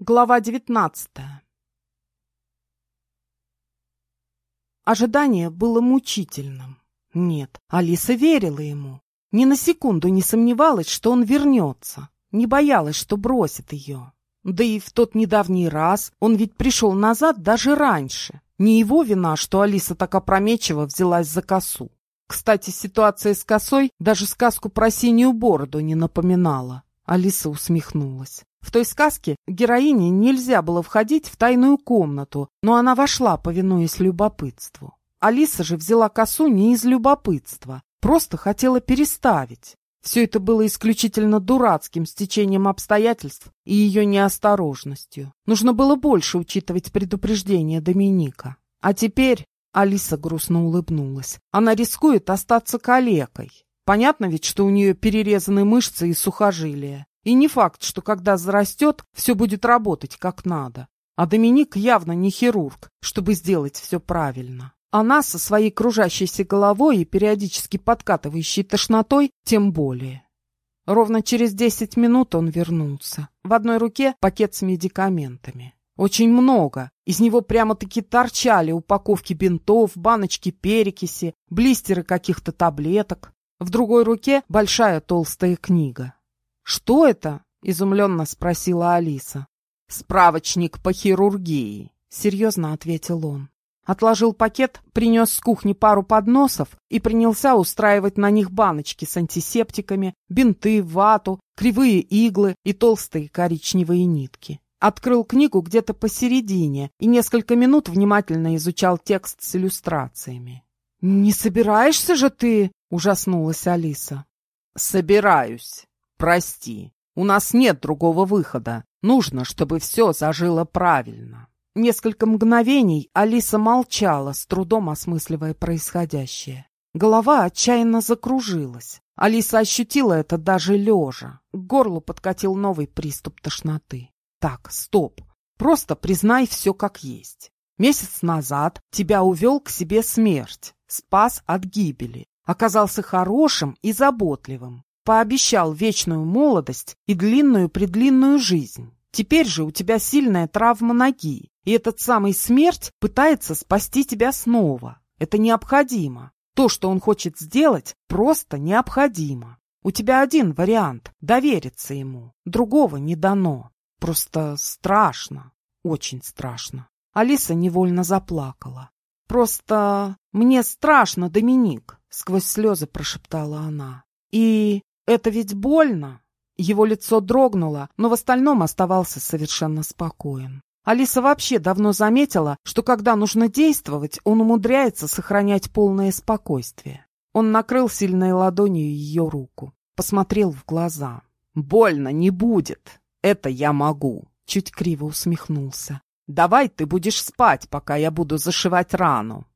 Глава девятнадцатая Ожидание было мучительным. Нет, Алиса верила ему. Ни на секунду не сомневалась, что он вернется. Не боялась, что бросит ее. Да и в тот недавний раз он ведь пришел назад даже раньше. Не его вина, что Алиса так опрометчиво взялась за косу. Кстати, ситуация с косой даже сказку про синюю бороду не напоминала. Алиса усмехнулась. В той сказке героине нельзя было входить в тайную комнату, но она вошла, повинуясь любопытству. Алиса же взяла косу не из любопытства, просто хотела переставить. Все это было исключительно дурацким стечением обстоятельств и ее неосторожностью. Нужно было больше учитывать предупреждение Доминика. А теперь Алиса грустно улыбнулась. Она рискует остаться калекой. Понятно ведь, что у нее перерезаны мышцы и сухожилия. И не факт, что когда зарастет, все будет работать как надо. А Доминик явно не хирург, чтобы сделать все правильно. Она со своей кружащейся головой и периодически подкатывающей тошнотой тем более. Ровно через десять минут он вернулся. В одной руке пакет с медикаментами. Очень много. Из него прямо-таки торчали упаковки бинтов, баночки перекиси, блистеры каких-то таблеток. В другой руке большая толстая книга. «Что это?» — изумленно спросила Алиса. «Справочник по хирургии», — серьезно ответил он. Отложил пакет, принес с кухни пару подносов и принялся устраивать на них баночки с антисептиками, бинты, вату, кривые иглы и толстые коричневые нитки. Открыл книгу где-то посередине и несколько минут внимательно изучал текст с иллюстрациями. «Не собираешься же ты?» — ужаснулась Алиса. «Собираюсь», «Прости, у нас нет другого выхода. Нужно, чтобы все зажило правильно». Несколько мгновений Алиса молчала, с трудом осмысливая происходящее. Голова отчаянно закружилась. Алиса ощутила это даже лежа. К горлу подкатил новый приступ тошноты. «Так, стоп. Просто признай все как есть. Месяц назад тебя увел к себе смерть, спас от гибели, оказался хорошим и заботливым пообещал вечную молодость и длинную-предлинную жизнь. Теперь же у тебя сильная травма ноги, и этот самый смерть пытается спасти тебя снова. Это необходимо. То, что он хочет сделать, просто необходимо. У тебя один вариант — довериться ему. Другого не дано. Просто страшно. Очень страшно. Алиса невольно заплакала. «Просто мне страшно, Доминик», — сквозь слезы прошептала она. «И это ведь больно!» Его лицо дрогнуло, но в остальном оставался совершенно спокоен. Алиса вообще давно заметила, что когда нужно действовать, он умудряется сохранять полное спокойствие. Он накрыл сильной ладонью ее руку, посмотрел в глаза. «Больно не будет. Это я могу», — чуть криво усмехнулся. «Давай ты будешь спать, пока я буду зашивать рану».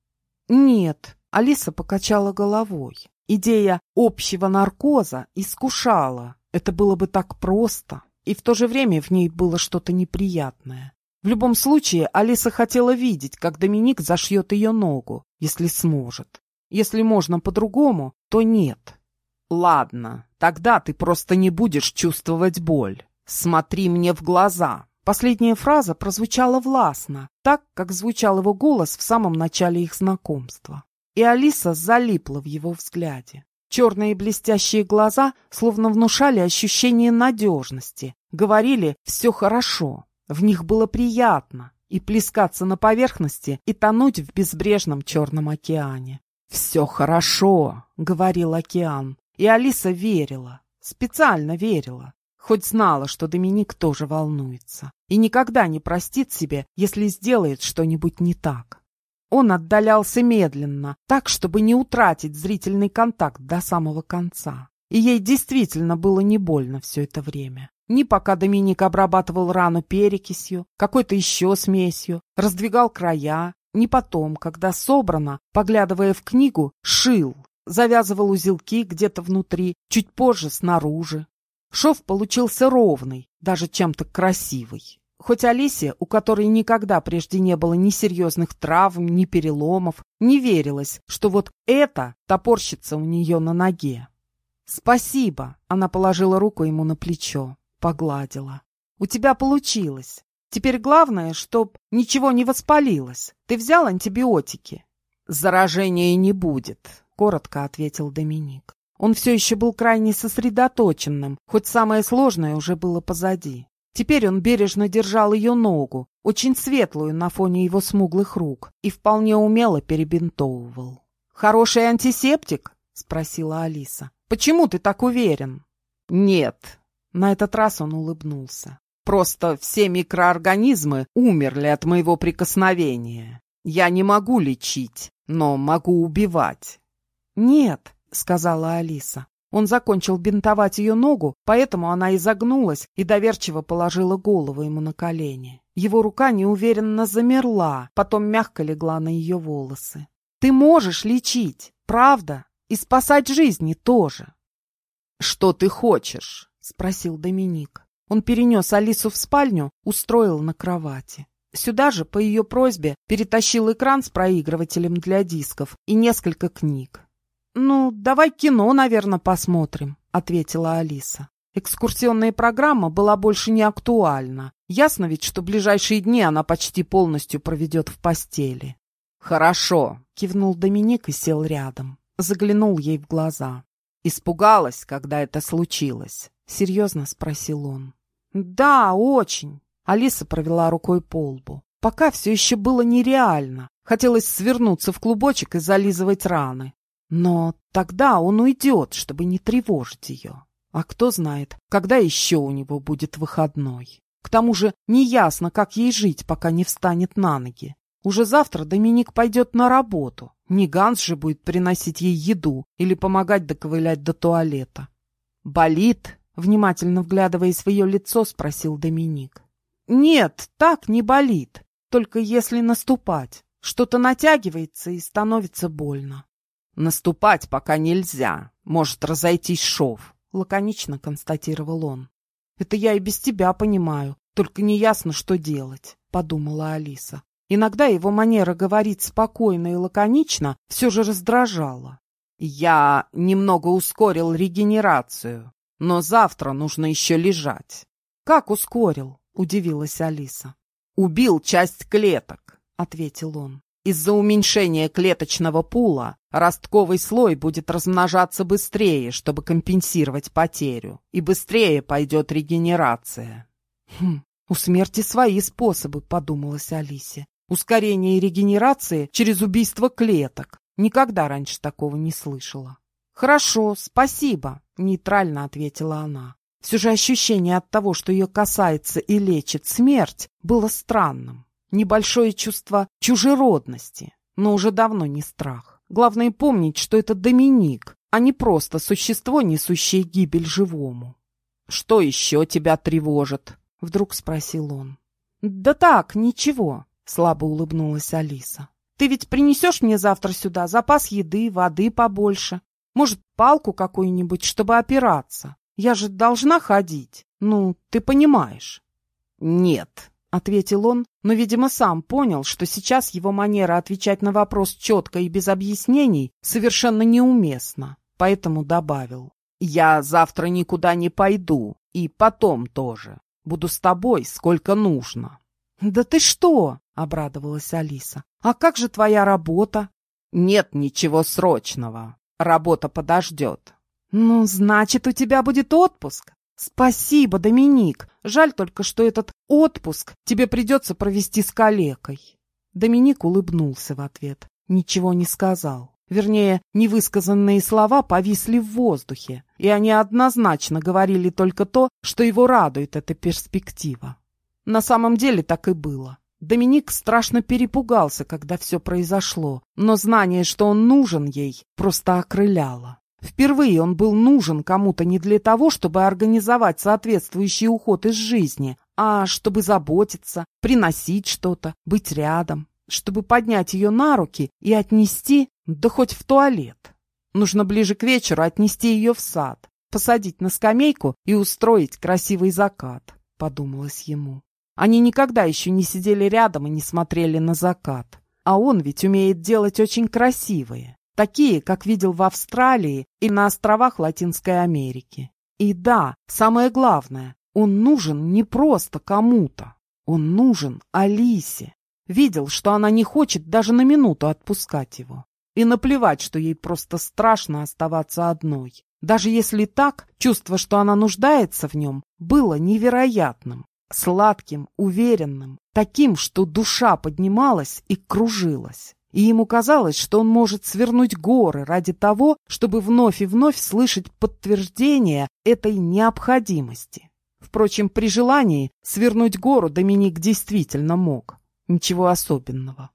«Нет», — Алиса покачала головой. Идея общего наркоза искушала. Это было бы так просто. И в то же время в ней было что-то неприятное. В любом случае, Алиса хотела видеть, как Доминик зашьет ее ногу, если сможет. Если можно по-другому, то нет. Ладно, тогда ты просто не будешь чувствовать боль. Смотри мне в глаза. Последняя фраза прозвучала властно, так, как звучал его голос в самом начале их знакомства. И Алиса залипла в его взгляде. Черные блестящие глаза словно внушали ощущение надежности, говорили «все хорошо». В них было приятно и плескаться на поверхности, и тонуть в безбрежном черном океане. «Все хорошо», — говорил океан, и Алиса верила, специально верила, хоть знала, что Доминик тоже волнуется и никогда не простит себе, если сделает что-нибудь не так. Он отдалялся медленно, так, чтобы не утратить зрительный контакт до самого конца. И ей действительно было не больно все это время. Ни пока Доминик обрабатывал рану перекисью, какой-то еще смесью, раздвигал края, ни потом, когда собрано, поглядывая в книгу, шил, завязывал узелки где-то внутри, чуть позже снаружи. Шов получился ровный, даже чем-то красивый. Хоть Алисе, у которой никогда прежде не было ни серьезных травм, ни переломов, не верилось, что вот это топорщится у нее на ноге. «Спасибо!» — она положила руку ему на плечо, погладила. «У тебя получилось. Теперь главное, чтоб ничего не воспалилось. Ты взял антибиотики?» «Заражения не будет», — коротко ответил Доминик. Он все еще был крайне сосредоточенным, хоть самое сложное уже было позади. Теперь он бережно держал ее ногу, очень светлую на фоне его смуглых рук, и вполне умело перебинтовывал. «Хороший антисептик?» — спросила Алиса. «Почему ты так уверен?» «Нет». На этот раз он улыбнулся. «Просто все микроорганизмы умерли от моего прикосновения. Я не могу лечить, но могу убивать». «Нет», — сказала Алиса. Он закончил бинтовать ее ногу, поэтому она изогнулась и доверчиво положила голову ему на колени. Его рука неуверенно замерла, потом мягко легла на ее волосы. «Ты можешь лечить, правда, и спасать жизни тоже». «Что ты хочешь?» — спросил Доминик. Он перенес Алису в спальню, устроил на кровати. Сюда же, по ее просьбе, перетащил экран с проигрывателем для дисков и несколько книг. «Ну, давай кино, наверное, посмотрим», — ответила Алиса. Экскурсионная программа была больше не актуальна. Ясно ведь, что ближайшие дни она почти полностью проведет в постели. «Хорошо», — кивнул Доминик и сел рядом. Заглянул ей в глаза. «Испугалась, когда это случилось?» — серьезно спросил он. «Да, очень». Алиса провела рукой по лбу. Пока все еще было нереально. Хотелось свернуться в клубочек и зализывать раны. Но тогда он уйдет, чтобы не тревожить ее. А кто знает, когда еще у него будет выходной. К тому же неясно, как ей жить, пока не встанет на ноги. Уже завтра Доминик пойдет на работу. Не Ганс же будет приносить ей еду или помогать доковылять до туалета. «Болит?» — внимательно вглядываясь в ее лицо, спросил Доминик. «Нет, так не болит. Только если наступать. Что-то натягивается и становится больно. «Наступать пока нельзя. Может разойтись шов», — лаконично констатировал он. «Это я и без тебя понимаю, только неясно, что делать», — подумала Алиса. Иногда его манера говорить спокойно и лаконично все же раздражала. «Я немного ускорил регенерацию, но завтра нужно еще лежать». «Как ускорил?» — удивилась Алиса. «Убил часть клеток», — ответил он. Из-за уменьшения клеточного пула ростковый слой будет размножаться быстрее, чтобы компенсировать потерю, и быстрее пойдет регенерация. Хм, у смерти свои способы, подумалась Алисе. Ускорение регенерации через убийство клеток. Никогда раньше такого не слышала. «Хорошо, спасибо», — нейтрально ответила она. Все же ощущение от того, что ее касается и лечит смерть, было странным. Небольшое чувство чужеродности, но уже давно не страх. Главное помнить, что это Доминик, а не просто существо, несущее гибель живому. «Что еще тебя тревожит?» — вдруг спросил он. «Да так, ничего», — слабо улыбнулась Алиса. «Ты ведь принесешь мне завтра сюда запас еды, воды побольше? Может, палку какую-нибудь, чтобы опираться? Я же должна ходить. Ну, ты понимаешь». «Нет», — ответил он, но, видимо, сам понял, что сейчас его манера отвечать на вопрос четко и без объяснений совершенно неуместна, поэтому добавил. «Я завтра никуда не пойду, и потом тоже. Буду с тобой сколько нужно». «Да ты что?» — обрадовалась Алиса. «А как же твоя работа?» «Нет ничего срочного. Работа подождет». «Ну, значит, у тебя будет отпуск?» «Спасибо, Доминик. Жаль только, что этот отпуск тебе придется провести с калекой». Доминик улыбнулся в ответ. Ничего не сказал. Вернее, невысказанные слова повисли в воздухе, и они однозначно говорили только то, что его радует эта перспектива. На самом деле так и было. Доминик страшно перепугался, когда все произошло, но знание, что он нужен ей, просто окрыляло. Впервые он был нужен кому-то не для того, чтобы организовать соответствующий уход из жизни, а чтобы заботиться, приносить что-то, быть рядом, чтобы поднять ее на руки и отнести, да хоть в туалет. Нужно ближе к вечеру отнести ее в сад, посадить на скамейку и устроить красивый закат, подумалось ему. Они никогда еще не сидели рядом и не смотрели на закат. А он ведь умеет делать очень красивые. Такие, как видел в Австралии и на островах Латинской Америки. И да, самое главное, он нужен не просто кому-то. Он нужен Алисе. Видел, что она не хочет даже на минуту отпускать его. И наплевать, что ей просто страшно оставаться одной. Даже если так, чувство, что она нуждается в нем, было невероятным, сладким, уверенным, таким, что душа поднималась и кружилась. И ему казалось, что он может свернуть горы ради того, чтобы вновь и вновь слышать подтверждение этой необходимости. Впрочем, при желании свернуть гору Доминик действительно мог. Ничего особенного.